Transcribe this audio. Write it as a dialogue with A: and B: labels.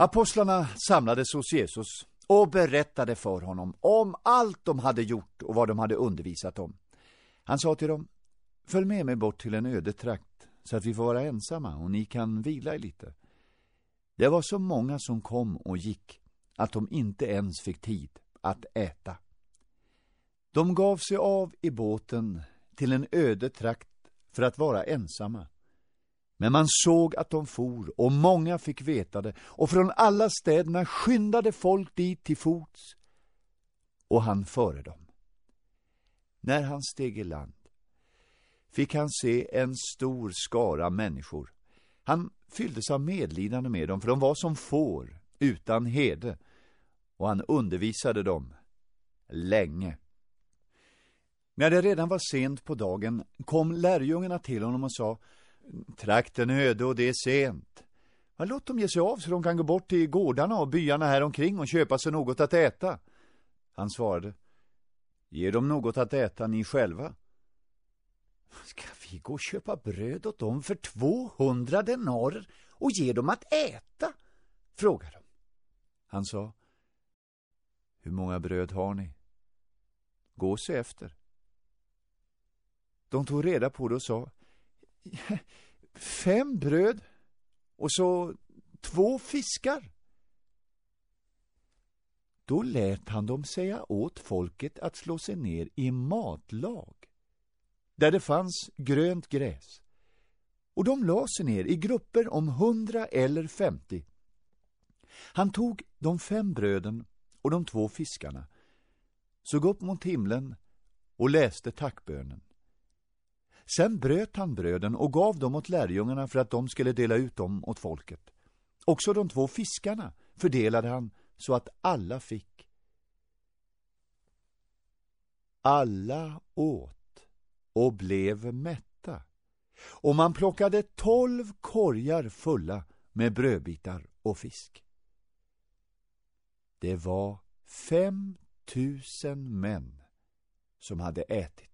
A: Apostlarna samlades hos Jesus och berättade för honom om allt de hade gjort och vad de hade undervisat om. Han sa till dem, följ med mig bort till en öde trakt så att vi får vara ensamma och ni kan vila er lite. Det var så många som kom och gick att de inte ens fick tid att äta. De gav sig av i båten till en öde trakt för att vara ensamma. Men man såg att de for och många fick veta det och från alla städerna skyndade folk dit till fots och han före dem. När han steg i land fick han se en stor skara människor. Han fylldes av medlidande med dem, för de var som får utan hede, och han undervisade dem länge. När det redan var sent på dagen kom lärjungarna till honom och sa Trakten är öde och det är sent. låt dem ge sig av så de kan gå bort till gårdarna och byarna här omkring och köpa sig något att äta. Han svarade Ge dem något att äta ni själva. Ska vi gå och köpa bröd åt dem för 200 denarer och ge dem att äta? frågade de. Han sa Hur många bröd har ni? Gå och se efter. De tog reda på det och sa Fem bröd och så två fiskar. Då lät han dem säga åt folket att slå sig ner i matlag, där det fanns grönt gräs. Och de la sig ner i grupper om hundra eller femtio. Han tog de fem bröden och de två fiskarna, såg upp mot himlen och läste tackbönen. Sen bröt han bröden och gav dem åt lärjungarna för att de skulle dela ut dem åt folket. Också de två fiskarna fördelade han så att alla fick. Alla åt och blev mätta. Och man plockade tolv korgar fulla med brödbitar och fisk. Det var fem tusen män som hade ätit.